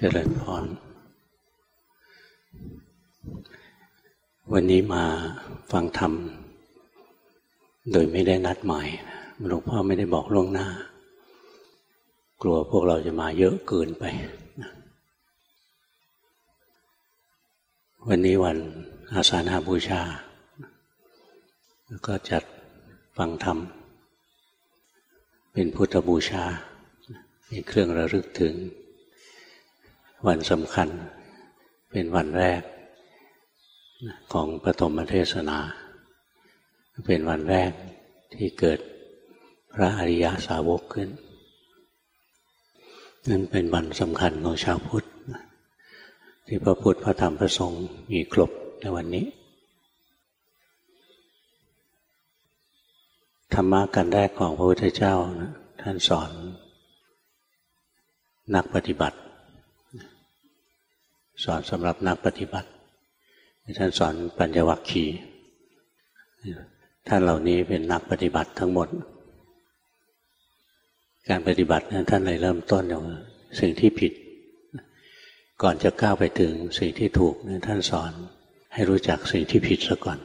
เจริญพร วันนี้มาฟังธรรม โดยไม่ได้นัดหมายหลวงพ่อไม่ได้บอกล่วงหน้า กลัวพวกเราจะมาเยอะเกินไป วันนี้วันอาสาฬหบูชา แล้วก็จัดฟังธรรม เป็นพุทธบูชาเป็นเครื่องระลึกถึง วันสำคัญเป็นวันแรกของปฐมเทศนา เป็นวันแรกที่เกิดพระอริยสาวกขึ้น นั่นเป็นวันสำคัญของชาวพุทธ ที่พระพุทธพระธรรมพระสงฆ์มีครบในวันนี้ ธรรมะกันแรกของพระพุทธเจ้านะท่านสอน นักปฏิบัติ สอนสำหรับนักปฏิบัติ ท่านสอนปัญญวัคคีท่านเหล่านี้เป็นนักปฏิบัติทั้งหมด การปฏิบัตินั้นท่านเลยเริ่มต้นจากสิ่งที่ผิด ก่อนจะก้าวไปถึงสิ่งที่ถูกนั้นท่านสอนให้รู้จักสิ่งที่ผิดซะก่อน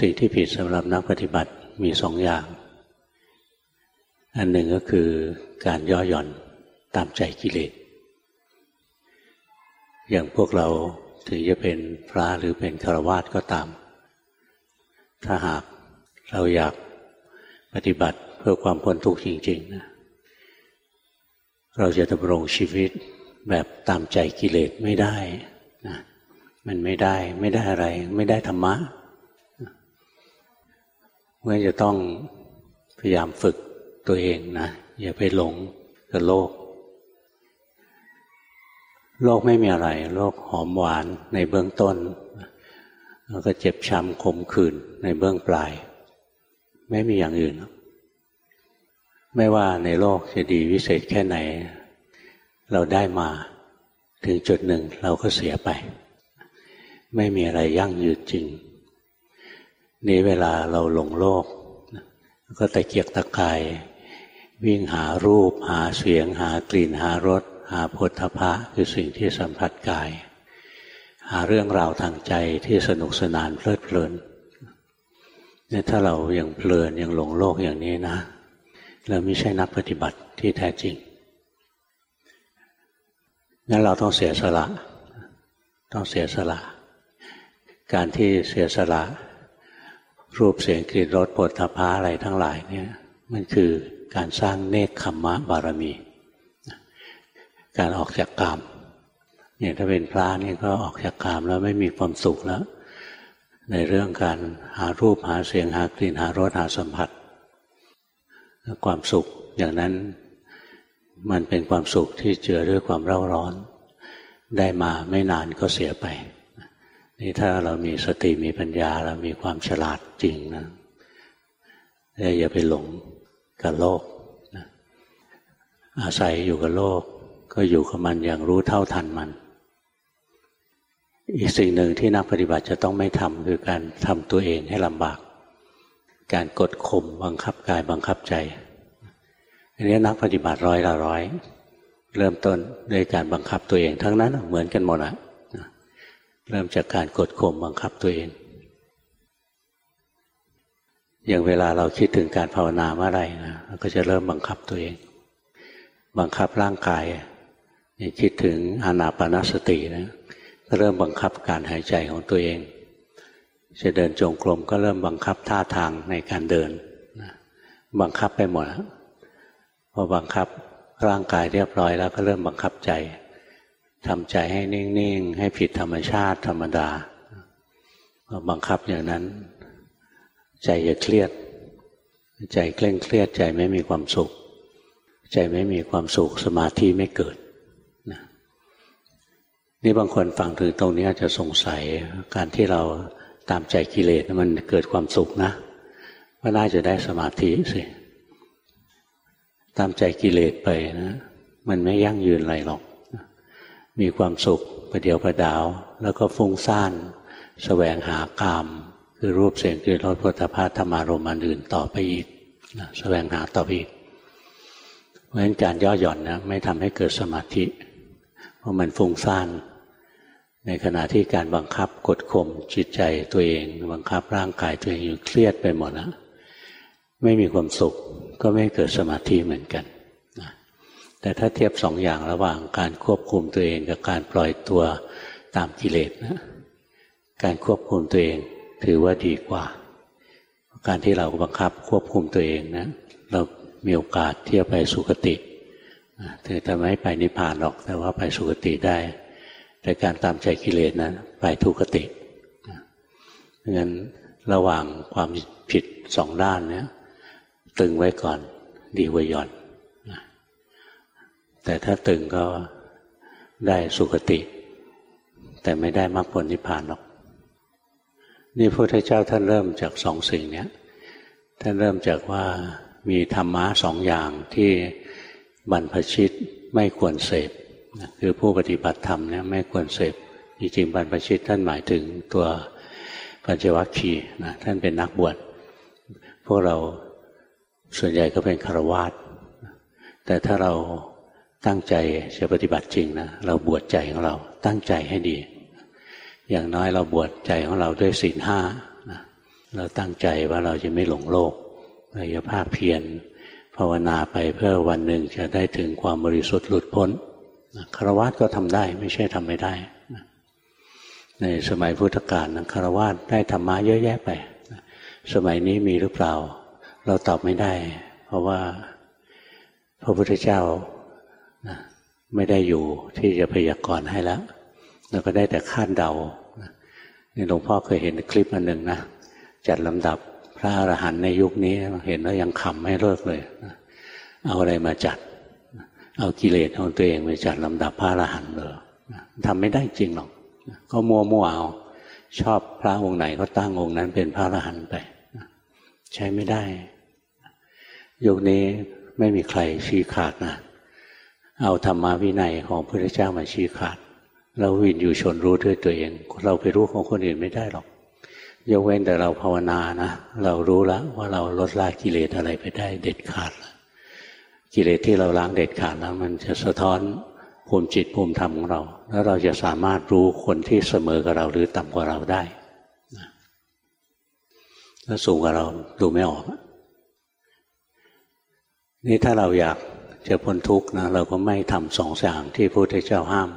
สิ่งที่ผิดสำหรับนักปฏิบัติมีสองอย่าง อันหนึ่งก็คือการย่อหย่อนตามใจกิเลส อย่างพวกเราถึงจะเป็นพระหรือเป็นฆราวาสก็ตาม ถ้าหากเราอยากปฏิบัติเพื่อความพ้นทุกข์จริงๆนะเราจะดำรงชีวิตแบบตามใจกิเลสไม่ได้นะมันไม่ได้ไม่ได้อะไร ไม่ได้ธรรมะเมื่อจะต้องพยายามฝึกตัวเองนะอย่าไปหลงกับโลก โลกไม่มีอะไร โลกหอมหวานในเบื้องต้น แล้วก็เจ็บช้ำขมขื่นในเบื้องปลาย ไม่มีอย่างอื่น ไม่ว่าในโลกจะดีวิเศษแค่ไหน เราได้มาถึงจุดหนึ่งเราก็เสียไป ไม่มีอะไรยั่งยืนจริง นี้เวลาเราหลงโลก ก็ตะเกียกตะกาย วิ่งหารูป หาเสียง หากลิ่นหารส หาพุทธะคือสิ่งที่สัมผัสกาย หาเรื่องราวทางใจที่สนุกสนานเพลิดเพลินเนี่ยถ้าเรายัางเพลินยังหลงโลกอย่างนี้นะเราไม่ใช่นักปฏิบัติที่แท้จริงงั้นเราต้องเสียสละ ต้องเสียสละ การที่เสียสละ รูปเสียงกลิ่นรสผลทพะอะไรทั้งหลายเนี่ยมันคือการสร้างเนคขมมะบารมี การออกจากกามเนี่ยถ้าเป็นพระนี่ก็ออกจากกามแล้วไม่มีความสุขแล้ว ในเรื่องการหารูปหาเสียงหากลิ่นหารสหาสัมผัส ความสุขอย่างนั้นมันเป็นความสุขที่เจือด้วยความเร่าร้อน ได้มาไม่นานก็เสียไป นี่ถ้าเรามีสติมีปัญญาเรามีความฉลาดจริงนะอย่าไปหลงกับโลกอาศัยอยู่กับโลก ก็อยู่กับมันอย่างรู้เท่าทันมัน อีกสิ่งหนึ่งที่นักปฏิบัติจะต้องไม่ทำคือการทำตัวเองให้ลำบาก การกดข่มบังคับกายบังคับใจอันนี้นักปฏิบัติร้อยละร้อย เริ่มต้นด้วยการบังคับตัวเองทั้งนั้นเหมือนกันหมดอะเริ่มจากการกดข่มบังคับตัวเอง อย่างเวลาเราคิดถึงการภาวนาเมื่อไรนะเราก็จะเริ่มบังคับตัวเอง บังคับร่างกาย คิดถึงอานาปนาสตินะก็เริ่มบังคับการหายใจของตัวเอง จะเดินจงกรมก็เริ่มบังคับท่าทางในการเดินบังคับไปหมดพอบังคับร่างกายเรียบร้อยแล้วก็เริ่มบังคับใจทำใจให้นิ่งๆ ให้ผิดธรรมชาติธรรมดาพอบังคับอย่างนั้น ใจจะเครียด ใจเคร่งเครียดใจไม่มีความสุข ใจไม่มีความสุขสมาธิไม่เกิด นี่บางคนฟังถึงตรงนี้อาจจะสงสัยการที่เราตามใจกิเลสมันเกิดความสุขนะว่าน่าจะได้สมาธิสิตามใจกิเลสไปนะ มันไม่ยั่งยืนอะไรหรอก มีความสุขประเดียวประดาว แล้วก็ฟุ้งซ่านสแสวงหากาม คือรูปเสียงกลิ่นรสพุทธภาธรรมารมณ์อื่นต่อไปอีกนะแสวงหาต่อไปอีกเพราะฉะนั้นการย่อหย่อนนะไม่ทำให้เกิดสมาธิ เพราะมันฟุ้งซ่าน ในขณะที่การบังคับกดข่มจิตใจตัวเอง บังคับร่างกายตัวเองอยู่เครียดไปหมดนะไม่มีความสุขก็ไม่เกิดสมาธิเหมือนกันแต่ถ้าเทียบสองอย่างระหว่างการควบคุมตัวเองกับการปล่อยตัวตามกิเลสนะการควบคุมตัวเองถือว่าดีกว่า การที่เราบังคับควบคุมตัวเองนะเรามีโอกาสที่จะไปสุคติถึงจะไม่ไปนิพพานหรอกแต่ว่าไปสุคติได้ แต่การตามใจกิเลสนะไปทุกขติเพราะฉะนั้นระหว่างความผิดสองด้านเนี้ยตึงไว้ก่อนดีกว่าหย่อนแต่ถ้าตึงก็ได้สุคติ แต่ไม่ได้มรรคผลนิพพานหรอก นี่พระพุทธเจ้าท่านเริ่มจากสองสิ่งเนี้ยท่านเริ่มจากว่ามีธรรมะสองอย่างที่บรรพชิตไม่ควรเสพ คือผู้ปฏิบัติธรรมเนี่ยไม่ควรเสพจริงๆบรรพชิตท่านหมายถึงตัวปัญจวัคคีย์นะท่านเป็นนักบวชพวกเราส่วนใหญ่ก็เป็นคารวาสแต่ถ้าเราตั้งใจจะปฏิบัติจริงนะเราบวชใจของเราตั้งใจให้ดี อย่างน้อยเราบวชใจของเราด้วยศีลห้าเราตั้งใจว่าเราจะไม่หลงโลกเราจะภาคเพียรภาวนาไปเพื่อวันหนึ่งจะได้ถึงความบริสุทธิ์หลุดพ้น คารวะก็ทำได้ไม่ใช่ทำไม่ได้ ในสมัยพุทธกาลคารวะได้ธรรมะเยอะแยะไป สมัยนี้มีหรือเปล่า เราตอบไม่ได้ เพราะว่าพระพุทธเจ้าไม่ได้อยู่ที่จะพยากรณ์ให้แล้วเราก็ได้แต่คาดเดานี่หลวงพ่อเคยเห็นคลิปอันหนึ่งนะจัดลำดับพระอรหันต์ในยุคนี้เห็นแล้วยังขำไม่เลิกเลย เอาอะไรมาจัด เอากิเลสของตัวเองไปจัดลำดับพระอรหันต์เลยทำไม่ได้จริงหรอก ก็มัวมัวเอาชอบพระองค์ไหนก็ตั้งองค์นั้นเป็นพระอรหันต์ไป ใช้ไม่ได้ยุคนี้ไม่มีใครชี้ขาดนะเอาธรรมวินัยของพระเจ้ามาชี้ขาด เราวินอยู่ชนรู้ด้วยตัวเอง เราไปรู้ของคนอื่นไม่ได้หรอกยกเว้นแต่เราภาวนานะ เรารู้แล้วว่าเราลดละกิเลสอะไรไปได้เด็ดขาด กิเลสที่เราล้างเด็ดขาดแล้วมันจะสะท้อนภูมิจิตภูมิธรรมของเรา แล้วเราจะสามารถรู้คนที่เสมอกับเราหรือต่ำกว่าเราได้ถ้าสูงกว่าเราดูไม่ออก นี่ถ้าเราอยากจะพ้นทุกข์นะเราก็ไม่ทำสองอย่างที่พระพุทธเจ้าห้าม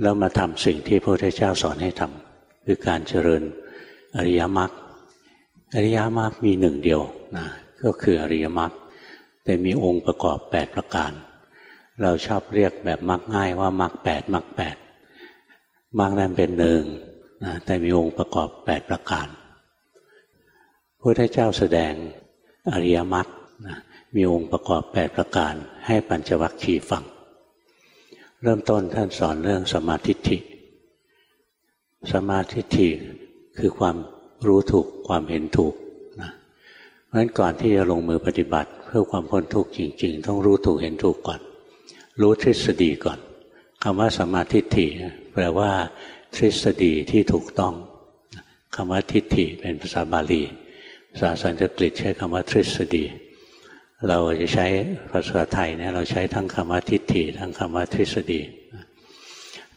แล้วมาทำสิ่งที่พระพุทธเจ้าสอนให้ทำคือการเจริญอริยมรรคอริยมรรคมีหนึ่งเดียวนะก็คืออริยมรรค แต่มีองค์ประกอบแปดประการ เราชอบเรียกแบบมรรคง่ายว่ามรรคแปดมรรคแปดมรรคนั้นเป็นหนึ่งนะแต่มีองค์ประกอบแปดประการพระพุทธเจ้าแสดงอริยมรรคมีองค์ประกอบแปดประการ ให้ปัญจวัคคีย์ฟัง เริ่มต้นท่านสอนเรื่องสมาธิิสมาธิิคือความรู้ถูกความเห็นถูกนะเพราะฉะนั้นก่อนที่จะลงมือปฏิบัติ เพื่อความพ้นทุกข์จริง ๆ ต้องรู้ถูกเห็นถูกก่อน รู้ทฤษฎีก่อนคำว่าสมาธิฐิแปลว่า ทฤษฎีที่ถูกต้องคำว่าทิฏฐิเป็นภาษาบาลีภาษาสันสกฤตใช้คำว่าทฤษฎี เราจะใช้ภาษาไทยเนี่ยเราใช้ทั้งคำว่าทิฏฐิทั้งคำว่าทฤษฎี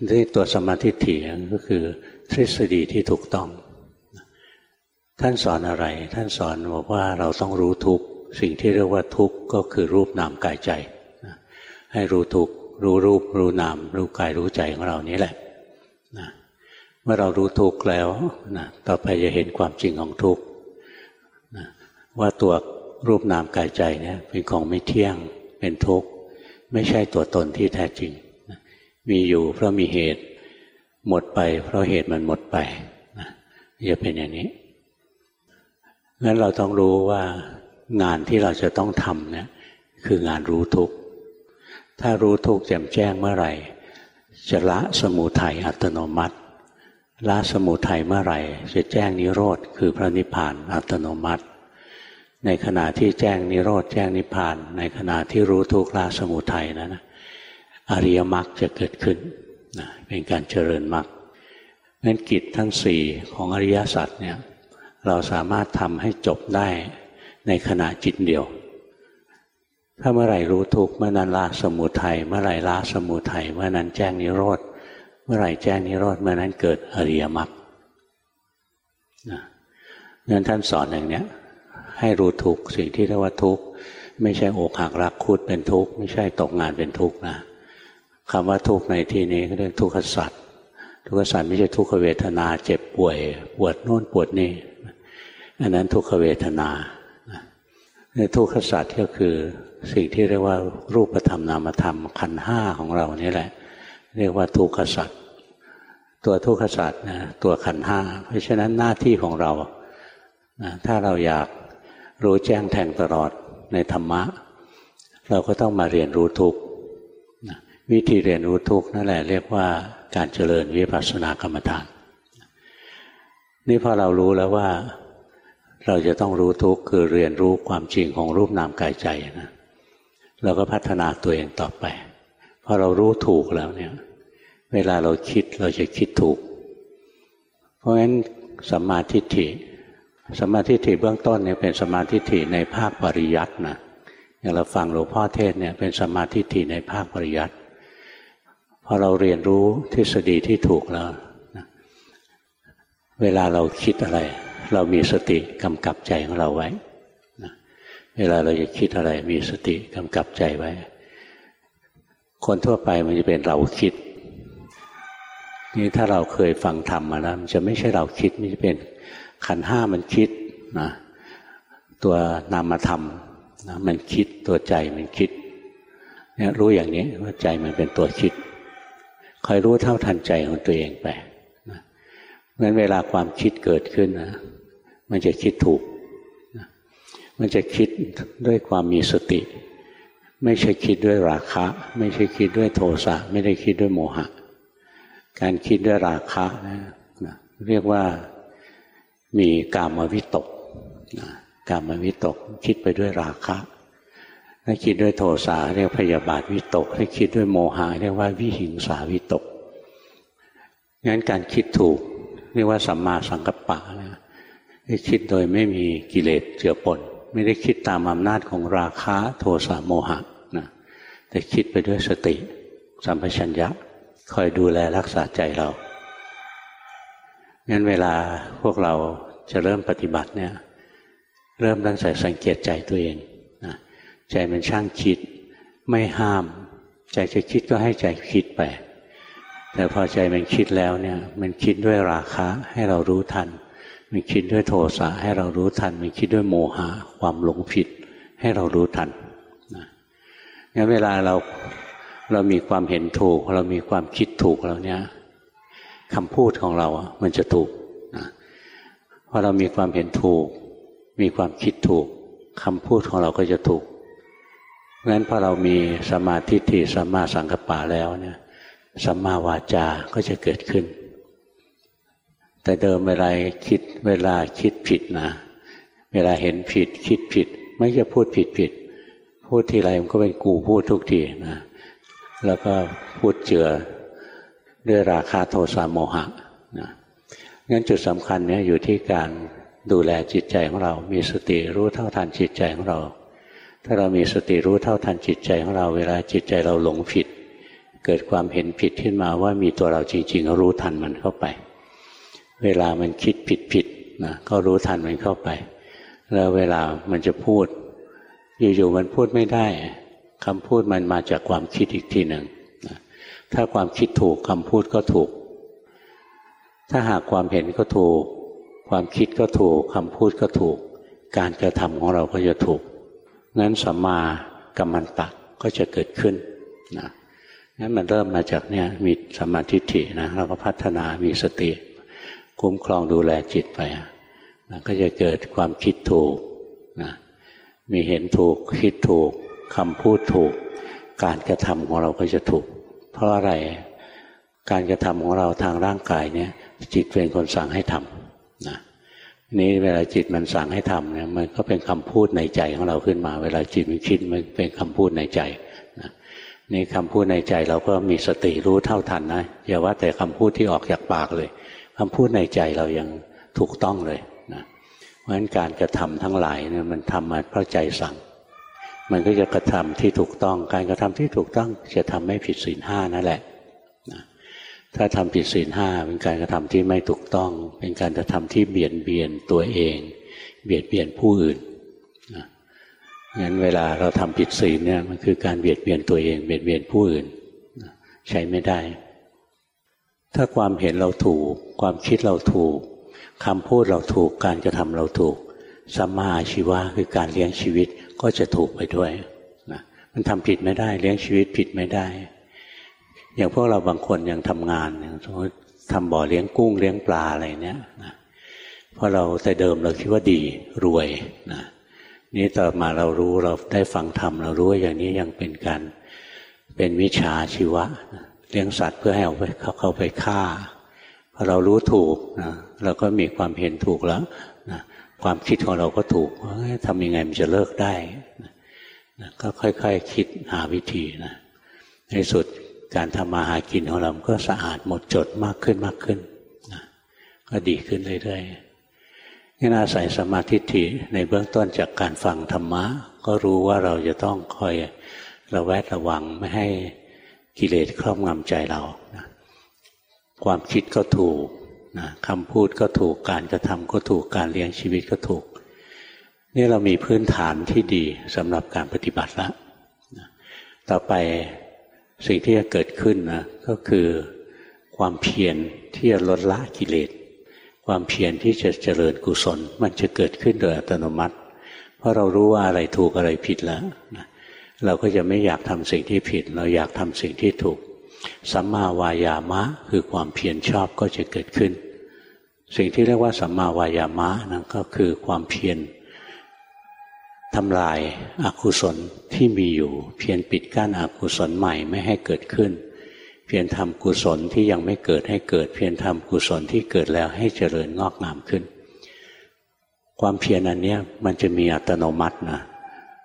นี่ตัวสมาธิฐิก็คือทฤษฎีที่ถูกต้อง ท่านสอนอะไร ท่านสอนบอกว่าเราต้องรู้ทุก สิ่งที่เรียกว่าทุกข์ก็คือรูปนามกายใจให้รู้ทุกข์รู้รูป รู้นาม รู้กายรู้ใจของเรานี้แหละนะเมื่อเรารู้ทุกข์แล้วนะต่อไปจะเห็นความจริงของทุกนะว่าตัวรูปนามกายใจเนี่ยเป็นของไม่เที่ยงเป็นทุกข์ ไม่ใช่ตัวตนที่แท้จริงนะมีอยู่เพราะมีเหตุหมดไป เพราะเหตุมันหมดไปนะจะเป็นอย่างนี้งั้นเราต้องรู้ว่า งานที่เราจะต้องทำเนี่ยคืองานรู้ทุกข์ถ้ารู้ทุกข์แจ่มแจ้งเมื่อไหร่ จะละสมุทัยอัตโนมัติละสมุทัยเมื่อไหร่ จะแจ้งนิโรธคือพระนิพพานอัตโนมัติ ในขณะที่แจ้งนิโรธแจ้งนิพพาน ในขณะที่รู้ทุกข์ละสมุทัยนะนะอริยมรรคจะเกิดขึ้นนะเป็นการเจริญมรรคงั้นกิจทั้งสี่ของอริยสัจเนี่ยเราสามารถทำให้จบได้ ในขณะจิตเดียว ถ้าเมื่อไหร่รู้ทุกเมื่อนั้นละสมุทัยเมื่อไหร่ละสมุทัยเมื่อนั้นแจ้งนิโรธเมื่อไหร่แจ้งนิโรธเมื่อนั้นเกิดอริยมรรคนะงั้นท่านสอนอย่างเนี้ยให้รู้ทุกสิ่งที่เรียกว่าทุกไม่ใช่อกหักรักคุดเป็นทุกข์ไม่ใช่ตกงานเป็นทุกข์นะคำว่าทุกข์ในที่นี้เรียกทุกขสัตว์ทุกขสัตว์ไม่ใช่ทุกขเวทนา เจ็บป่วย ปวดโน่นปวดนี่อันนั้นทุกขเวทนา ทุกขศาสตว์ก็คือสิ่งที่เรียกว่ารูปธรรมนามธรรมขันห้าของเรานี่แหละ เรียกว่าทุกขศาสตว์ตัวทุกขศาสตว์นะตัวขันห้าเพราะฉะนั้นหน้าที่ของเรานะถ้าเราอยากรู้แจ้งแทงตลอดในธรรมะ เราก็ต้องมาเรียนรู้ทุกวิธีเรียนรู้ทุกนั่นแหละเรียกว่าการเจริญวิปัสสนากรรมฐานนี่พอเรารู้แล้วว่า เราจะต้องรู้ทุกคือเรียนรู้ความจริงของรูปนามกายใจนะเราก็พัฒนาตัวเองต่อไปพอเรารู้ถูกแล้วเนี่ย เวลาเราคิดเราจะคิดถูก เพราะฉะนั้นสัมมาทิฏฐิสัมมาธิถิเบื้องต้นเนี่ยเป็นสัมมาธิถิในภาคปริยัตินะอย่างเราฟังหลวงพ่อเทศเนี่ยเป็นสัมมาธิถิในภาคปริยัติพอเราเรียนรู้ทฤษฎีที่ถูกแล้วเวลาเราคิดอะไร เรามีสติกำกับใจของเราไว้นะเวลาเราจะคิดอะไรมีสติกำกับใจไว้ คนทั่วไปมันจะเป็นเราคิด นี่ถ้าเราเคยฟังธรรมมาแล้วมันจะไม่ใช่เราคิดมันจะเป็นขันห้ามันคิดนะตัวนามธรรมนะมันคิดตัวใจมันคิดเนี่ยรู้อย่างนี้ว่าใจมันเป็นตัวคิดคอยรู้เท่าทันใจของตัวเองไปนะงั้นเวลาความคิดเกิดขึ้นนะ มันจะคิดถูก มันจะคิดด้วยความมีสติ ไม่ใช่คิดด้วยราคะ ไม่ใช่คิดด้วยโทสะ ไม่ได้คิดด้วยโมหะ การคิดด้วยราคะนะเรียกว่ามีกามวิตกกามวิตกคิดไปด้วยราคะ ถ้าคิดด้วยโทสะเรียกพยาบาทวิตก ถ้าคิดด้วยโมหะเรียกว่าวิหิงสาวิตก งั้นการคิดถูกเรียกว่าสัมมาสังกัปปะนะ คิดโดยไม่มีกิเลสเจือปน ไม่ได้คิดตามอำนาจของราคะโทสะโมหะนะแต่คิดไปด้วยสติสัมปชัญญะคอยดูแลรักษาใจเรางั้นเวลาพวกเราจะเริ่มปฏิบัติเนี่ย เริ่มตั้งแต่สังเกตใจตัวเองนะใจมันช่างคิดไม่ห้าม ใจจะคิดก็ให้ใจคิดไป แต่พอใจมันคิดแล้วเนี่ย มันคิดด้วยราคะให้เรารู้ทัน มันคิดด้วยโทสะให้เรารู้ทัน มันคิดด้วยโมหะความหลงผิด ให้เรารู้ทันนะงั้นเวลาเราเรามีความเห็นถูก เรามีความคิดถูกแล้วเนี่ยคำพูดของเรา มันจะถูกนะพอเรามีความเห็นถูก มีความคิดถูกคำพูดของเราก็จะถูกงั้นพอเรามีสมาธิที่สัมมาสังกปะแล้วเนี่ยสัมมาวาจาก็จะเกิดขึ้น แต่เดิมเวลาคิดเวลาคิดผิดนะ เวลาเห็นผิด คิดผิด ไม่จะพูดผิดผิด พูดทีไรมันก็เป็นกูพูดทุกทีนะ แล้วก็พูดเจือด้วยราคาโทสะโมหะนะงั้นจุดสำคัญเนี่ยอยู่ที่การดูแลจิตใจของเรา มีสติรู้เท่าทันจิตใจของเรา ถ้าเรามีสติรู้เท่าทันจิตใจของเรา เวลาจิตใจเราหลงผิด เกิดความเห็นผิดขึ้นมาว่ามีตัวเราจริง ๆ รู้ทันมันเข้าไป เวลามันคิดผิดผิดนะก็รู้ทันมันเข้าไป แล้วเวลามันจะพูด อยู่ๆมันพูดไม่ได้คำพูดมันมาจากความคิดอีกทีหนึ่งถ้าความคิดถูกคำพูดก็ถูก ถ้าหากความเห็นก็ถูก ความคิดก็ถูกคำพูดก็ถูก การกระทำของเราก็จะถูกงั้นสัมมากัมมันตะก็จะเกิดขึ้นนะงั้นมันเริ่มมาจากเนี่ยมีสมาธิฐินะเราก็พัฒนามีสติ คุ้มครองดูแลจิตไปนะก็จะเกิดความคิดถูกนะมีเห็นถูกคิดถูกคำพูดถูก การกระทำของเราก็จะถูก เพราะอะไรการกระทำของเราทางร่างกายเนี่ย จิตเป็นคนสั่งให้ทำนะนี้เวลาจิตมันสั่งให้ทำเนี่ยมันก็เป็นคำพูดในใจของเราขึ้นมา เวลาจิตมันคิดมันเป็นคำพูดในใจนะนี่คำพูดในใจเราก็มีสติรู้เท่าทันนะอย่าว่าแต่คำพูดที่ออกจากปากเลย คำพูดในใจเรายังถูกต้องเลยนะเพราะฉะนั้นการกระทำทั้งหลายเนี่ยมันทำมาเพราะใจสั่ง มันก็จะกระทำที่ถูกต้อง การกระทำที่ถูกต้องจะทำไม่ผิดศีลห้านั่นแหละถ้าทำผิดศีลห้าเป็นการกระทำที่ไม่ถูกต้อง เป็นการกระทำที่เบียดเบียนตัวเอง เบียดเบียนผู้อื่นงั้นเวลาเราทำผิดศีลเนี่ยมันคือการเบียดเบียนตัวเอง เบียดเบียนผู้อื่น ใช้ไม่ได้ ถ้าความเห็นเราถูก ความคิดเราถูกคำพูดเราถูกการกระทำเราถูกสัมมาอาชีวะคือการเลี้ยงชีวิตก็จะถูกไปด้วยนะมันทำผิดไม่ได้ เลี้ยงชีวิตผิดไม่ได้ อย่างพวกเราบางคนยังทำงานอย่างสมมติทำบ่อเลี้ยงกุ้งเลี้ยงปลาอะไรเนี้ยนะเพราะเราแต่เดิมเราคิดว่าดีรวยนะนี้ต่อมาเรารู้เราได้ฟังธรรมเรารู้ว่าอย่างนี้ยังเป็นการเป็นวิชาชีวะ เลี้ยงสัตว์เพื่อให้เอาไปเขาเข้าไปฆ่าพอเรารู้ถูกนะเราก็มีความเห็นถูกแล้วนะความคิดของเราก็ถูกว่าทำยังไงมันจะเลิกได้นะก็ค่อยๆคคิดหาวิธีนะในสุดการทำมาหากินของเราก็สะอาดหมดจดมากขึ้นมากขึ้นนะก็ดีขึ้นเรื่อยๆนี่อาศัยสมาธิิในเบื้องต้นจากการฟังธรรมะ ก็รู้ว่าเราจะต้องคอยระแวดระวังไม่ให้ กิเลสครอบงำใจเรานะความคิดก็ถูกนะคำพูดก็ถูกการกระทำก็ถูกการเลี้ยงชีวิตก็ถูก นี่เรามีพื้นฐานที่ดีสำหรับการปฏิบัติแล้วนะต่อไปสิ่งที่จะเกิดขึ้นนะก็คือความเพียรที่จะลดละกิเลสความเพียรที่จะเจริญกุศล มันจะเกิดขึ้นโดยอัตโนมัติ เพราะเรารู้ว่าอะไรถูกอะไรผิดแล้วนะ เราก็จะไม่อยากทำสิ่งที่ผิด เราอยากทำสิ่งที่ถูกสัมมาวายามะ คือความเพียรชอบก็จะเกิดขึ้น สิ่งที่เรียกว่าสัมมาวายามะนั่นก็คือความเพียรทำลายอากุศลที่มีอยู่ เพียรปิดกั้นอกุศลใหม่ไม่ให้เกิดขึ้น เพียรทำกุศลที่ยังไม่เกิดให้เกิด เพียรทำกุศลที่เกิดแล้วให้เจริญงอกงามขึ้น ความเพียรอันนี้มันจะมีอัตโนมัตินะ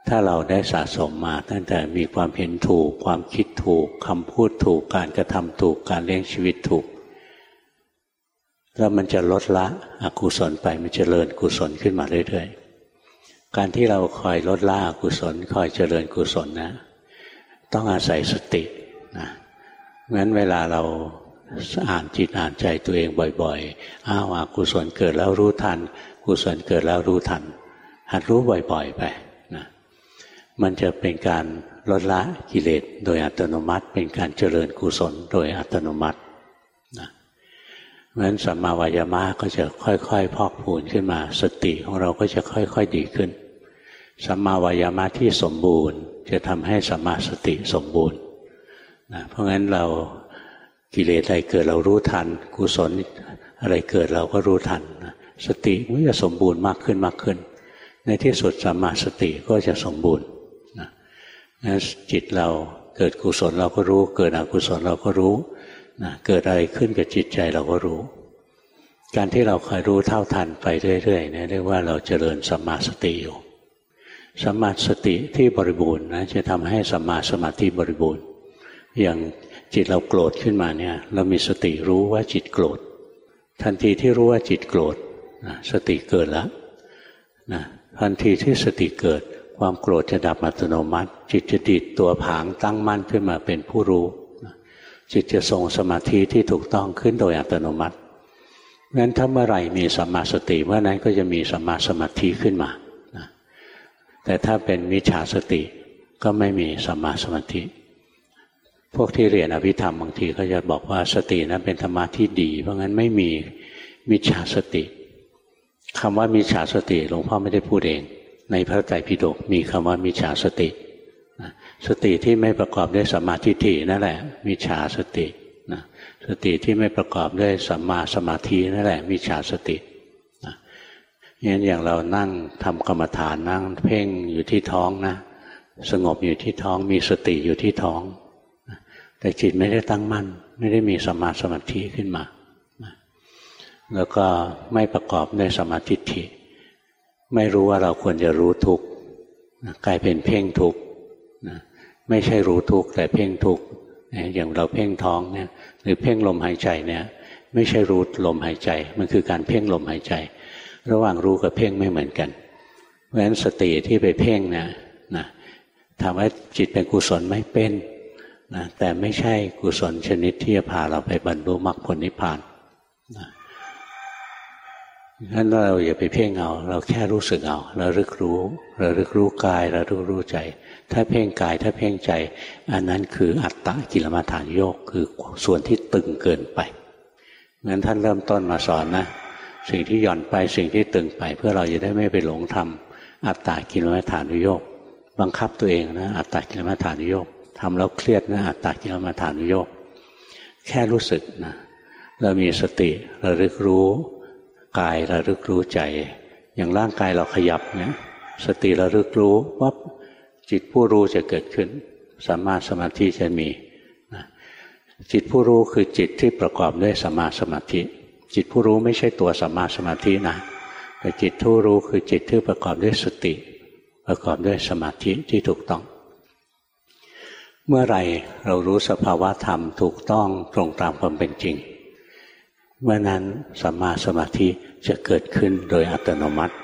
ถ้าเราได้สะสมมาตั้งแต่มีความเห็นถูก ความคิดถูกคำพูดถูกการกระทำถูกการเลี้ยงชีวิตถูก แล้วมันจะลดละอกุศลไปมันจเจริญกุศลขึ้นมาเรื่อยๆ การที่เราคอยลดละอกุศลคอยเจริญกุศลนะ ต้องอาศัยสตินะงั้นเวลาเราอ่านจิตอ่านใจตัวเองบ่อยๆ อ้าวอกุศลเกิดแล้วรู้ทัน กุศลเกิดแล้วรู้ทัน หัดรู้บ่อยๆไป มันจะเป็นการลดละกิเลสโดยอัตโนมัติ เป็นการเจริญกุศลโดยอัตโนมัตินะเพราะฉะนั้นสัมมาวายามะก็จะค่อยๆ พอกพูนขึ้นมา สติของเราก็จะค่อยๆดีขึ้นสัมมาวายามะที่สมบูรณ์ จะทำให้สัมมาสติสมบูรณ์นะเพราะงั้นเรากิเลสอะไรเกิดเรารู้ทัน กุศลอะไรเกิดเราก็รู้ทัน สติมันจะสมบูรณ์มากขึ้นมากขึ้น ในที่สุดสัมมาสติก็จะสมบูรณ์ นะจิตเราเกิดกุศลเราก็รู้ เกิดอกุศลเราก็รู้นะเกิดอะไรขึ้นกับจิตใจเราก็รู้ การที่เราคอยรู้เท่าทันไปเรื่อยๆเนี่ยเรียกว่าเราเจริญสัมมาสติอยู่สัมมาสติที่บริบูรณ์นะจะทำให้สัมมาสมาธิบริบูรณ์ อย่างจิตเราโกรธขึ้นมาเนี่ย เรามีสติรู้ว่าจิตโกรธ ทันทีที่รู้ว่าจิตโกรธสติเกิดแล้วนะทันทีที่สติเกิด ความโกรธจะดับอัตโนมัติ จิตจะดิดตัวผางตั้งมั่นขึ้นมาเป็นผู้รู้ จิตจะทรงสมาธิที่ถูกต้องขึ้นโดยอัตโนมัติงั้นถ้าเมื่อไหร่มีสัมมาสติเมื่อนั้นก็จะมีสัมมาสมาธิขึ้นมาแต่ถ้าเป็นมิจฉาสติก็ไม่มีสัมมาสมาธิพวกที่เรียนอภิธรรมบางทีก็จะบอกว่าสตินั้นเป็นธรรมะที่ดี เพราะงั้นไม่มีมิจฉาสติคำว่ามิจฉาสติหลวงพ่อไม่ได้พูดเอง ในพระไตรปิฎกมีคำว่ามิจฉาสติสติที่ไม่ประกอบด้วยสัมมาทิฏฐินั่นแหละมิจฉาสติสติที่ไม่ประกอบด้วยสัมมาสมาธินั่นแหละมิจฉาสตินะงั้นอย่างเรานั่งทำกรรมฐานนั่งเพ่งอยู่ที่ท้องนะ สงบอยู่ที่ท้องมีสติอยู่ที่ท้อง แต่จิตไม่ได้ตั้งมั่น ไม่ได้มีสมาสมาธิขึ้นมา แล้วก็ไม่ประกอบด้วยสมาธิฐิ ไม่รู้ว่าเราควรจะรู้ทุกข์กลายเป็นเพ่งทุกข์ไม่ใช่รู้ทุกข์แต่เพ่งทุกข์อย่างเราเพ่งท้องเนี่ยหรือเพ่งลมหายใจเนี่ยไม่ใช่รู้ลมหายใจ มันคือการเพ่งลมหายใจ ระหว่างรู้กับเพ่งไม่เหมือนกัน เพราะฉะนั้นสติที่ไปเพ่งเนี่ยนะถามว่าจิตเป็นกุศลไม่เป็นนะแต่ไม่ใช่กุศลชนิดที่จะพาเราไปบรรลุมรรคผลนิพพานนะ งั้นเราอย่าไปเพ่งเอาเราแค่รู้สึกเอาเราลึกรู้เราลึกรู้กายเราลึกรู้ใจ ถ้าเพ่งกายถ้าเพ่งใจ อันนั้นคืออัตตะกิลมัฐานโยกคือส่วนที่ตึงเกินไปงั้นท่านเริ่มต้นมาสอนนะ สิ่งที่หย่อนไปสิ่งที่ตึงไป เพื่อเราจะได้ไม่ไปหลงทำอัตตากิลมัฐานโยกบังคับตัวเองนะอัตตากิลมัฐานโยกทำแล้วเครียดนะอัตตากิลมัฐานโยกแค่รู้สึกนะเรามีสติเระลึกรู้ กายระลึกรู้ใจ อย่างร่างกายเราขยับเนี่ยสติระลึกรู้ว่าจิตผู้รู้จะเกิดขึ้นสามารถสมาธิจะมีจิตผู้รู้คือจิตที่ประกอบด้วยสมาสมาธิ จิตผู้รู้ไม่ใช่ตัวสมาสมาธินะแต่จิตผู้รู้คือจิตที่ประกอบด้วยสติ ประกอบด้วยสมาธิที่ถูกต้อง เมื่อไรเรารู้สภาวะธรรมถูกต้องตรงตามความเป็นจริง เมื่อนั้นสัมมาสมาธิจะเกิดขึ้นโดยอัตโนมัติ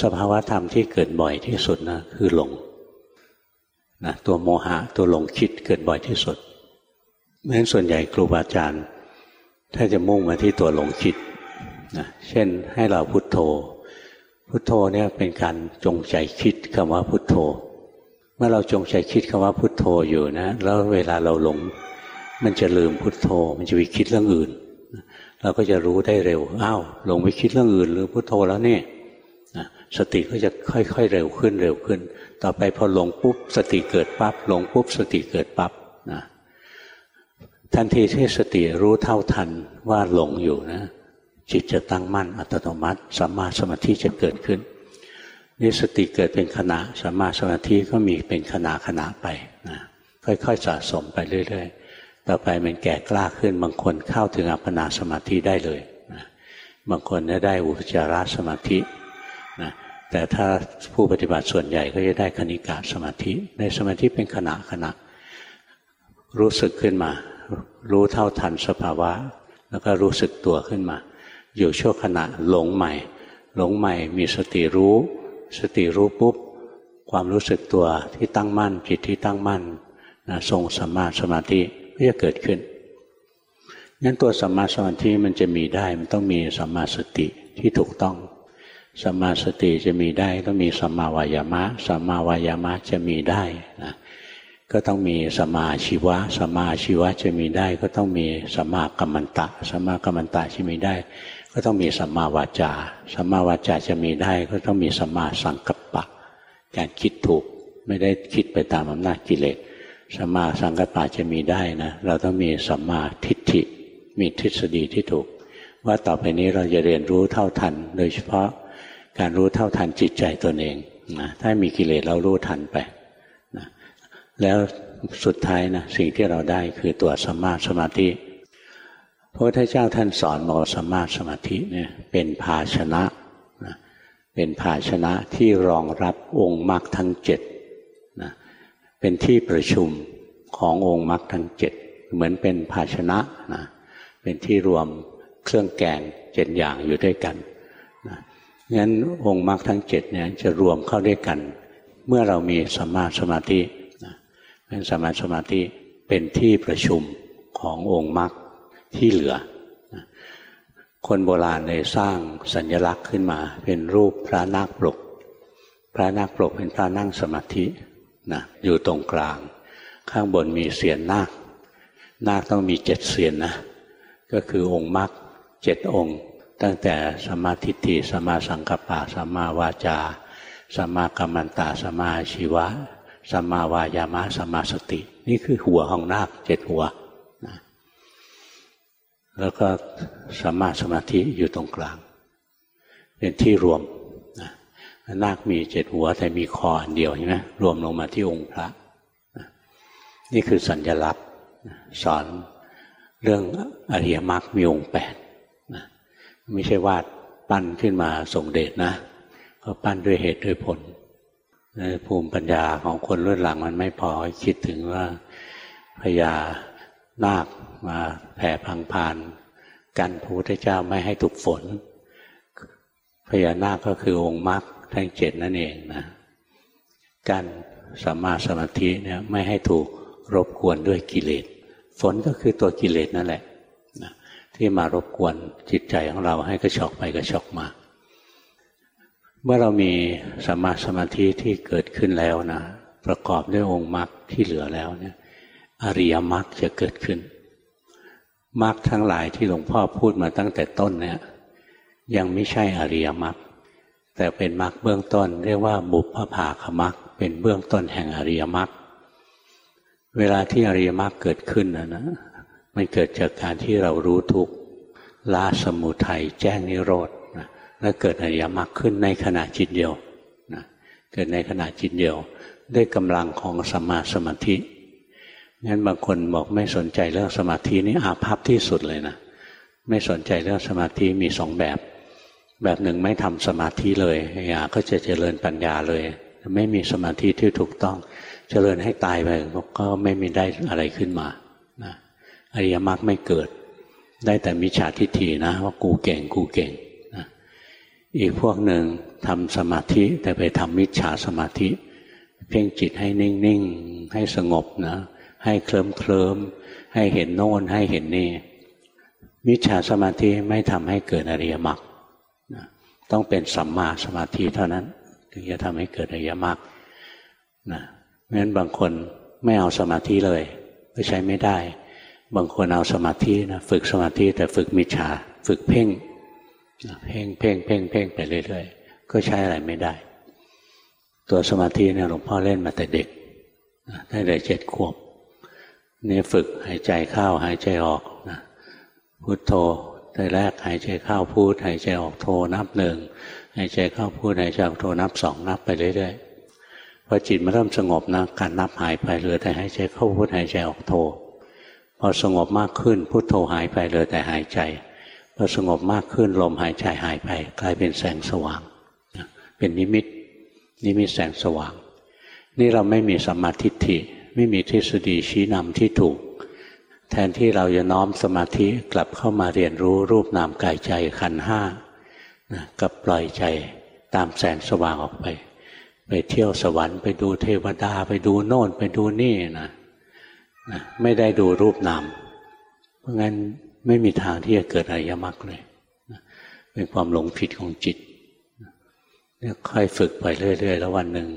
สภาวะธรรมที่เกิดบ่อยที่สุดนะคือหลงนะตัวโมหะตัวหลงคิดเกิดบ่อยที่สุดเพราะฉะนั้นส่วนใหญ่ครูบาอาจารย์ ถ้าจะมุ่งมาที่ตัวหลงคิดนะเช่นให้เราพุโทโธ พุโทโธเนี่ยเป็นการจงใจคิดคำว่าพุโทโธ เมื่อเราจงใจคิดคำว่าพุโทโธอยู่นะ แล้วเวลาเราหลง มันจะลืมพุโทโธ มันจะไปคิดเรื่องอื่น เราก็จะรู้ได้เร็วอ้าวหลงไปคิดเรื่องอื่น หรือพุโทโธแล้วเนี่ยสติก็จะค่อยๆเร็วขึ้นเร็วขึ้น ต่อไปพอหลงปุ๊บสติเกิดปั๊บหลงปุ๊บสติเกิดปั๊บนะทันทีที่สติรู้เท่าทันว่าหลงอยู่นะ จิตจะตั้งมั่นอัตโนมัติสัมมาสมาธิจะเกิดขึ้นนี่สติเกิดเป็นขณะสัมมาสมาธิก็มีเป็นขณะขณะไปนะค่อยๆสะสมไปเรื่อย ๆ ต่อไปมันแก่กล้าขึ้น บางคนเข้าถึงอัปปนาสมาธิได้เลยนะบางคนจะได้อุปจารสมาธินะแต่ถ้าผู้ปฏิบัติส่วนใหญ่ก็จะได้คณิกาสมาธิ ในสมาธิเป็นขณะขณะรู้สึกขึ้นมา รู้เท่าทันสภาวะ แล้วก็รู้สึกตัวขึ้นมา อยู่ชั่วขณะหลงใหม่ หลงใหม่มีสติรู้ สติรู้ปุ๊บความรู้สึกตัวที่ตั้งมั่นจิตที่ตั้งมั่นนะทรงสัมมาสมาธิ ก็จะเกิดขึ้นงั้นตัวสัมมาสมาธิมันจะมีได้มันต้องมีสัมมาสติที่ถูกต้องสัมมาสติจะมีได้ต้องมีสัมมาวายามะสัมมาวายามะจะมีได้นะก็ต้องมีสัมมาชีวะสัมมาชีวะจะมีได้ ก็ต้องมีสัมมากัมมันตะสัมากัมมันตะจะมีได้ ก็ต้องมีสัมมาวาจาสัมมาวาจาจะมีได้ ก็ต้องมีสัมมาสังกัปปะ การคิดถูกไม่ได้คิดไปตามอำนาจกิเลส สัมมาสังกัปปะจะมีได้นะ เราต้องมีสัมมาทิฏฐิ มีทฤษฎีที่ถูก ว่าต่อไปนี้เราจะเรียนรู้เท่าทัน โดยเฉพาะการรู้เท่าทันจิตใจตนเองนะถ้ามีกิเลสเรารู้ทันไปแล้วสุดท้ายนะสิ่งที่เราได้คือตัวสัมมาสมาธิพระพุทธเจ้าท่านสอนบอกสมมาสมาธิเนี่ยเป็นภาชนะนะเป็นภาชนะที่รองรับองค์มรรคทั้งเจ็ด เป็นที่ประชุมขององค์มรรคทั้งเจ็ดเหมือนเป็นภาชนะนะเป็นที่รวมเครื่องแกงเจ็ดอย่างอยู่ด้วยกันนะงั้นองค์มรรคทั้งเจ็ดเนี่ยจะรวมเข้าด้วยกัน เมื่อเรามีสมาสมาธิเป็นสมาสมาธิเป็นที่ประชุมขององค์มรรคที่เหลือคนโบราณเลยสร้างสัญลักษณ์ขึ้นมา เป็นรูปพระนาคปลกพระนาคปลกเป็นพระนั่งสมาธิ นะอยู่ตรงกลาง ข้างบนมีเสียนนาค นาคต้องมีเจ็ดเสียนนะ ก็คือองค์มรรคเจ็ดองค์ ตั้งแต่สมาธิฏฐิสมาสังกัปปะสมาวาจาสมากัมมันตาสมาชีวะสมมาวายามะสมมาสติ นี่คือหัวของนาคเจ็ดหัวนะแล้วก็สมมาสมาธิอยู่ตรงกลาง เป็นที่รวม นาคมีเจ็ดหัวแต่มีคออันเดียวใช่ไหมรวมลงมาที่องค์พระ นี่คือสัญญลักษณ์สอนเรื่องอริยมรรคมีองค์แปดไม่ใช่วาดปั้นขึ้นมาส่งเดชนะก็ปั้นด้วยเหตุด้วยผลภูมิปัญญาของคนรุ่นหลังมันไม่พอคิดถึงว่าพญานาคมาแผ่พังพาน กันพระพุทธเจ้าไม่ให้ถูกฝนพญานาคก็คือองค์มรรค ทั้งเจ็ดนั่นเองนะกันสัมมาสมาธิเนี่ยไม่ให้ถูกรบกวนด้วยกิเลสฝนก็คือตัวกิเลสนั่นแหละนะที่มารบกวนจิตใจของเราให้กระชอกไปกระชอกมา เมื่อเรามีสัมมาสมาธิที่เกิดขึ้นแล้วนะประกอบด้วยองค์มรรคที่เหลือแล้วเนี่ยอริยมรรคจะเกิดขึ้นมรรคทั้งหลายที่หลวงพ่อพูดมาตั้งแต่ต้นเนี่ยยังไม่ใช่อริยมรรค แต่เป็นมรรคเบื้องต้น เรียกว่าบุพภาคมรรคเป็นเบื้องต้นแห่งอริยมรรคเวลาที่อริยมรรคเกิดขึ้นนะนะมันเกิดจากการที่เรารู้ทุกละสมุทัยแจ้งนิโรธนะและเกิดอริยมรรคขึ้นในขณะจิตเดียวนะเกิดในขณะจิตเดียว ด้วยกำลังของสมาสมาธิงั้นบางคนบอกไม่สนใจเรื่องสมาธินี่อาภัพที่สุดเลยนะไม่สนใจเรื่องสมาธิมีสองแบบ แบบหนึ่งไม่ทำสมาธิเลยอยากก็จะเจริญปัญญาเลย ไม่มีสมาธิที่ถูกต้อง เจริญให้ตายไปก็ไม่มีได้อะไรขึ้นมานะอริยมรรคไม่เกิด ได้แต่มิจฉาทิฏฐินะ ว่ากูเก่งกูเก่งนะอีกพวกหนึ่งทำสมาธิแต่ไปทำมิจฉาสมาธิ เพ่งจิตให้นิ่งๆ ให้สงบนะ ให้เคลิมเคลิมให้เห็นโน่นให้เห็นนี่มิจฉาสมาธิไม่ทำให้เกิดอริยมรรค ต้องเป็นสัมมาสมาธิเท่านั้น ถึงจะทำให้เกิดอริยมรรคนะเพราะฉะนั้นบางคนไม่เอาสมาธิเลยก็ใช้ไม่ได้ บางคนเอาสมาธินะฝึกสมาธิแต่ฝึกมิจฉาฝึกเพ่งเพ่งเพ่งเพ่งเพ่งไปเรื่อยๆ ก็ใช้อะไรไม่ได้ ตัวสมาธิเนี่ยหลวงพ่อเล่นมาแต่เด็กได้แต่เจ็ดขวบนี่ฝึกหายใจเข้าหายใจออกนะพุทโธ แต่แรกหายใจเข้าพูดหายใจออกโทนับหนึ่งหายใจเข้าพูดหายใจออกโทนับสองนับไปเรื่อยๆพอจิตมันเริ่มสงบนะการนับหายไปเหลือแต่หายใจเข้าพูดหายใจออกโทพอสงบมากขึ้นพุทโธหายไปเหลือแต่หายใจพอสงบมากขึ้นลมหายใจหายไป กลายเป็นแสงสว่าง เป็นนิมิต นิมิตแสงสว่าง นี่เราไม่มีสมาทิฏฐิ ไม่มีทฤษฎีชี้นำที่ถูก แทนที่เราจะน้อมสมาธิกลับเข้ามาเรียนรู้รูปนามกายใจขันห้านะกับปล่อยใจตามแสงสว่างออกไป ไปเที่ยวสวรรค์ไปดูเทวดาไปดูโน่นไปดูนี่นะนะไม่ได้ดูรูปนาม เพราะงั้นไม่มีทางที่จะเกิดอริยมรรคเลยนะเป็นความหลงผิดของจิตเนี่ยค่อยฝึกไปเรื่อย ๆ แล้ววันหนึ่ง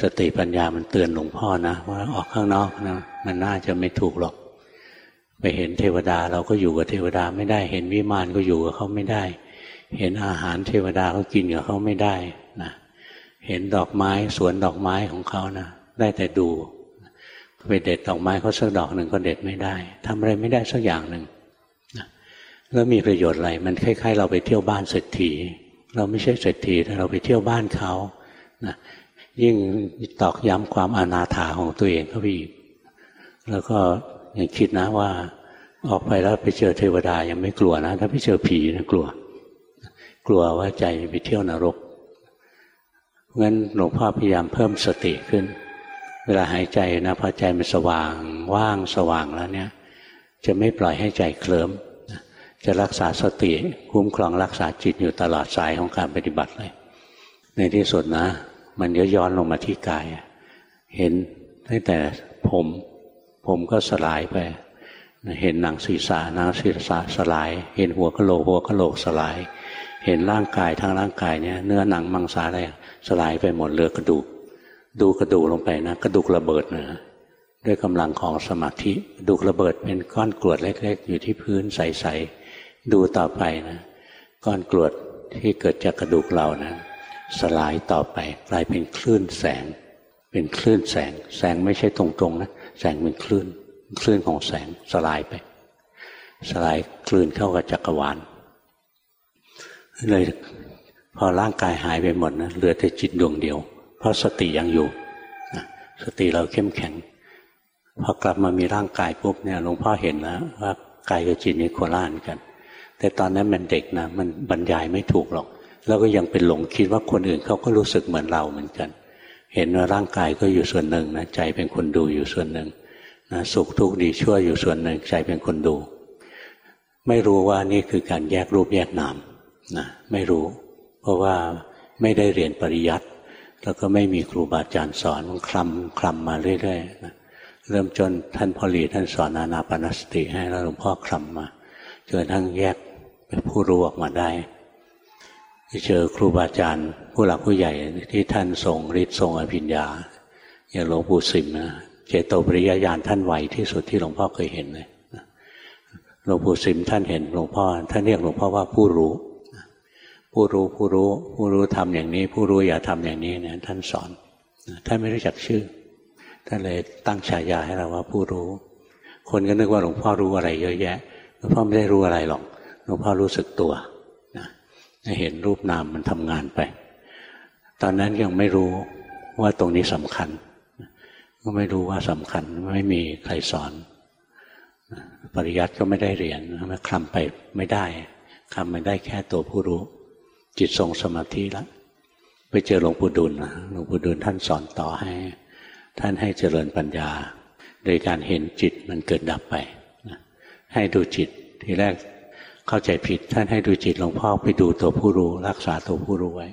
สติปัญญามันเตือนหลวงพ่อนะว่าออกข้างนอกนะมันน่าจะไม่ถูกหรอก ไปเห็นเทวดาเราก็อยู่กับเทวดาไม่ได้ เห็นวิมานก็อยู่กับเขาไม่ได้ เห็นอาหารเทวดาเขากินกับเขาไม่ได้นะเห็นดอกไม้สวนดอกไม้ของเขานะได้แต่ดูไปเด็ดดอกไม้เขาสักดอกหนึ่งก็เด็ดไม่ได้ทำอะไรไม่ได้สักอย่างหนึ่งนะแล้วมีประโยชน์อะไร มันคล้ายๆ เราไปเที่ยวบ้านเศรษฐี เราไม่ใช่เศรษฐีแต่เราไปเที่ยวบ้านเขานะยิ่งตอกย้ำความอานาถาของตัวเองเข้าไปอีกแล้วก็ ยังคิดนะว่า ออกไปแล้วไปเจอเทวดายังไม่กลัวนะ ถ้าไปเจอผีนะกลัว กลัวว่าใจไปเที่ยวนรกงั้นหลวงพ่อพยายามเพิ่มสติขึ้น เวลาหายใจนะพอใจมันสว่างว่างสว่างแล้วเนี่ย จะไม่ปล่อยให้ใจเคลิ้มจะรักษาสติคุ้มครองรักษาจิตอยู่ตลอดสายของการปฏิบัติเลย ในที่สุดนะ มันก็ย้อนลงมาที่กาย เห็นตั้งแต่ผม ผมก็สลายไป เห็นหนังศีรษะหนังศีรษะสลาย เห็นหัวกะโหลกหัวกะโหลกสลาย เห็นร่างกายทั้งร่างกายเนี่ยเนื้อหนังมังสาอะไรสลายไปหมดเหลือกระดูก ดูกระดูกลงไปนะกระดูกระเบิดนะด้วยกำลังของสมาธิกระดูกระเบิดเป็นก้อนกรวดเล็ก ๆ อยู่ที่พื้นใสๆดูต่อไปนะก้อนกรวดที่เกิดจากกระดูกเรานะสลายต่อไปกลายเป็นคลื่นแสง เป็นคลื่นแสง แสงไม่ใช่ตรงๆนะ แสงเป็นคลื่น คลื่นของแสงสลายไป สลายคลื่นเข้ากับจักรวาลเลยพอร่างกายหายไปหมดนะเหลือแต่จิตดวงเดียว เพราะสติยังอยู่ สติเราเข้มแข็งพอกลับมามีร่างกายปุ๊บเนี่ยหลวงพ่อเห็นแล้วว่ากายกับจิตนี่โคล่านกัน แต่ตอนนั้นมันเด็กนะมันบรรยายไม่ถูกหรอก แล้วก็ยังเป็นหลงคิดว่าคนอื่นเขาก็รู้สึกเหมือนเราเหมือนกัน เห็นว่าร่างกายก็อยู่ส่วนหนึ่งนะใจเป็นคนดูอยู่ส่วนหนึ่งนะสุขทุกข์ดีชั่วอยู่ส่วนหนึ่งใจเป็นคนดู ไม่รู้ว่านี่คือการแยกรูปแยกนามนะไม่รู้ เพราะว่าไม่ได้เรียนปริยัติแล้วก็ไม่มีครูบาอาจารย์สอนมันคลำคลำมาเรื่อยๆนะเริ่มจนท่านพอลีท่านสอนอานาปนสติให้แล้วหลวงพ่อคลำมาจนทั้งแยกเป็นผู้รู้ออกมาได้ เจอครูบาอาจารย์ ผู้หลักผู้ใหญ่ที่ท่านทรงฤทธิ์ทรงอภิญญา อย่างหลวงปู่สิมนะเจโตปริยญาณท่านไหวที่สุดที่หลวงพ่อเคยเห็นเลยหลวงปู่สิมท่านเห็นหลวงพ่อท่านเรียกหลวงพ่อว่าผู้รู้ ผู้รู้ผู้รู้ ผู้รู้ทำอย่างนี้ ผู้รู้อย่าทำอย่างนี้เนี่ยท่านสอนท่านไม่รู้จักชื่อท่านเลยตั้งฉายาให้เราว่าผู้รู้ คนก็นึกว่าหลวงพ่อรู้อะไรเยอะแยะหลวงพ่อไม่ได้รู้อะไรหรอกหลวงพ่อรู้สึกตัว เห็นรูปนามมันทำงานไป ตอนนั้นยังไม่รู้ว่าตรงนี้สำคัญ ก็ไม่รู้ว่าสำคัญไม่มีใครสอน ปริยัติก็ไม่ได้เรียนมันคลำไปไม่ได้คลำไม่ได้แค่ตัวผู้รู้ จิตทรงสมาธิแล้วไปเจอหลวงปู่ดุลหลวงปู่ดุลท่านสอนต่อให้ ท่านให้เจริญปัญญา โดยการเห็นจิตมันเกิดดับไป ให้ดูจิตทีแรก เข้าใจผิดท่านให้ดูจิตหลวงพ่อไปดูตัวผู้รู้ รักษาตัวผู้รู้ไว้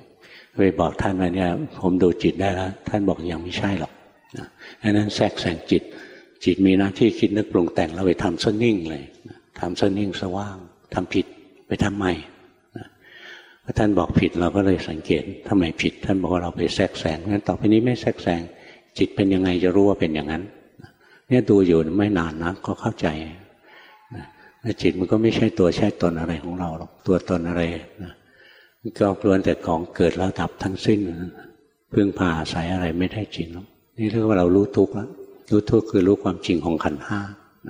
ไปบอกท่านว่าเนี่ย ผมดูจิตได้แล้ว ท่านบอกยังไม่ใช่หรอกอันนั้นแทรกแซงจิต จิตมีหน้าที่คิดนึกปรุงแต่งเราไปทำซะนิ่งเลยทำซะนิ่งสว่างทำผิดไปทำใหม่พอท่านบอกผิดเราก็เลยสังเกตทำไมผิด ท่านบอกว่าเราไปแทรกแซงงั้นต่อไปนี้ไม่แทรกแซงจิตเป็นยังไงจะรู้ว่าเป็นอย่างนั้น เนี่ยดูอยู่ไม่นานนะก็เข้าใจ จิตมันก็ไม่ใช่ตัวใช่ตนอะไรของเราหรอกตัวตนอะไรนะก็ล้วนแต่ของเกิดแล้วดับทั้งสิ้นพึ่งพาอาศัยอะไรไม่ได้จริงหรอกนี่เรียกว่าเรารู้ทุกข์แล้วรู้ทุกข์คือรู้ความจริงของขันห้า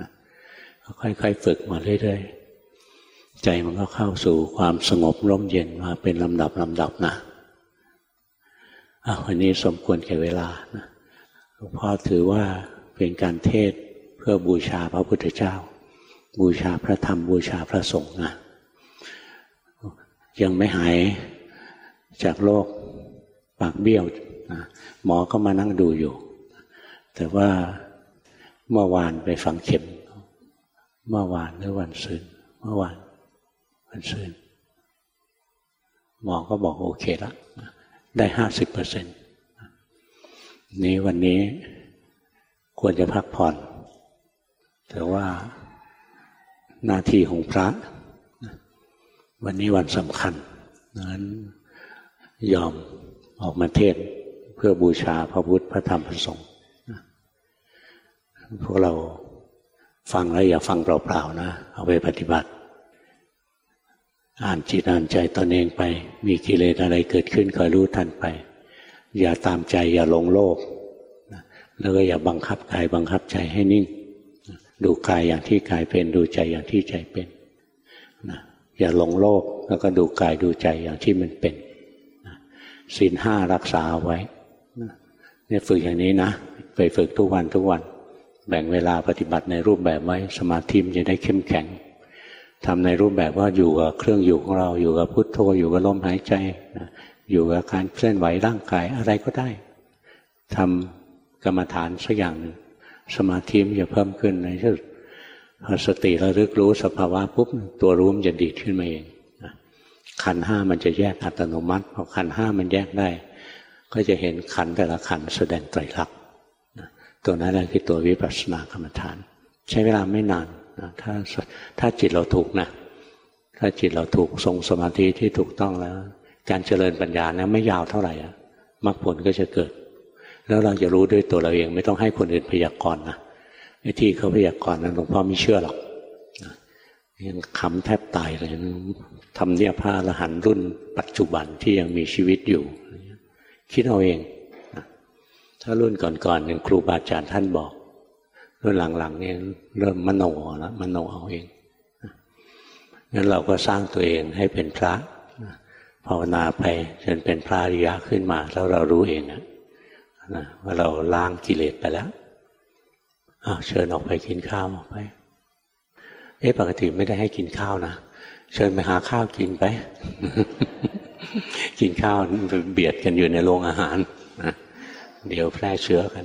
นะค่อยๆฝึกมาเรื่อยๆใจมันก็เข้าสู่ความสงบร่มเย็นมาเป็นลำดับลำดับนะวันนี้สมควรแก่เวลานะหลวงพ่อถือว่าเป็นการเทศเพื่อบูชาพระพุทธเจ้า บูชาพระธรรมบูชาพระสงฆ์นะยังไม่หายจากโรคปากเบี้ยวนะหมอก็มานั่งดูอยู่ แต่ว่าเมื่อวานไปฝังเข็ม เมื่อวานหรือวันซืนเมื่อวานวันซืนหมอก็บอกโอเคแล้วได้ห้าสิบเปอร์เซ็นต์นี้วันนี้ควรจะพักผ่อน แต่ว่า หน้าที่ของพระ วันนี้วันสำคัญนั้นยอมออกมาเทศเพื่อบูชาพระพุทธพระธรรมพระสงฆ์พวกเราฟังแล้วอย่าฟังเปล่าๆนะ เอาไปปฏิบัติ อ่านจิตอ่านใจตนเองไป มีกิเลสอะไรเกิดขึ้นคอยรู้ทันไป อย่าตามใจอย่าหลงโลก แล้วก็อย่าบังคับกายบังคับใจให้นิ่ง ดูกายอย่างที่กายเป็น ดูใจอย่างที่ใจเป็นนะอย่าหลงโลกแล้วก็ดูกายดูใจอย่างที่มันเป็นศีลห้ารักษาเอาไว้เนี่ยฝึกอย่างนี้นะไปฝึกทุกวันทุกวัน แบ่งเวลาปฏิบัติในรูปแบบไว้สมาธิมันจะได้เข้มแข็งทำในรูปแบบว่าอยู่กับเครื่องอยู่ของเราอยู่กับพุทโธอยู่กับลมหายใจอยู่กับการเคลื่อนไหวร่างกายอะไรก็ได้ทำกรรมฐานสักอย่างหนึ่ง สมาธิมันจะเพิ่มขึ้นในที่สุดพอสติระลึกรู้สภาวะปุ๊บตัวรู้มันจะดีขึ้นมาเองขันห้ามันจะแยกอัตโนมัติพอขันห้ามันแยกได้ ก็จะเห็นขันแต่ละขันแสดงไตรลักษณ์ตัวนั้นแหละคือตัววิปัสสนากรรมฐาน ใช้เวลาไม่นานถ้าถ้าจิตเราถูกนะถ้าจิตเราถูกทรงสมาธิที่ถูกต้องแล้ว การเจริญปัญญานะไม่ยาวเท่าไหร่มรรคผลก็จะเกิด แล้วเราจะรู้ด้วยตัวเราเองไม่ต้องให้คนอื่นพยากรณ์นะไอ้ที่เขาพยากรณ์นั้นหลวงพ่อไม่เชื่อหรอกยังคำแทบตายเลยทำเนี่ยพระอรหันต์รุ่นปัจจุบันที่ยังมีชีวิตอยู่ คิดเอาเอง ถ้ารุ่นก่อนๆหนึ่งครูบาอาจารย์ท่านบอก รุ่นหลังๆเนี่ยเริ่มมโนแล้วมโนเอาเองงั้นเราก็สร้างตัวเองให้เป็นพระภาวนาไปจนเป็นพระอริยะขึ้นมา แล้วเรารู้เองนะ นะว่าเราล้างกิเลสไปแล้วเชิญออกไปกินข้าวออกไป เอ๊ะปกติไม่ได้ให้กินข้าวนะเชิญไปหาข้าวกินไป กินข้าวเบียดกันอยู่ในโรงอาหารนะเดี๋ยวแพร่เชื้อกัน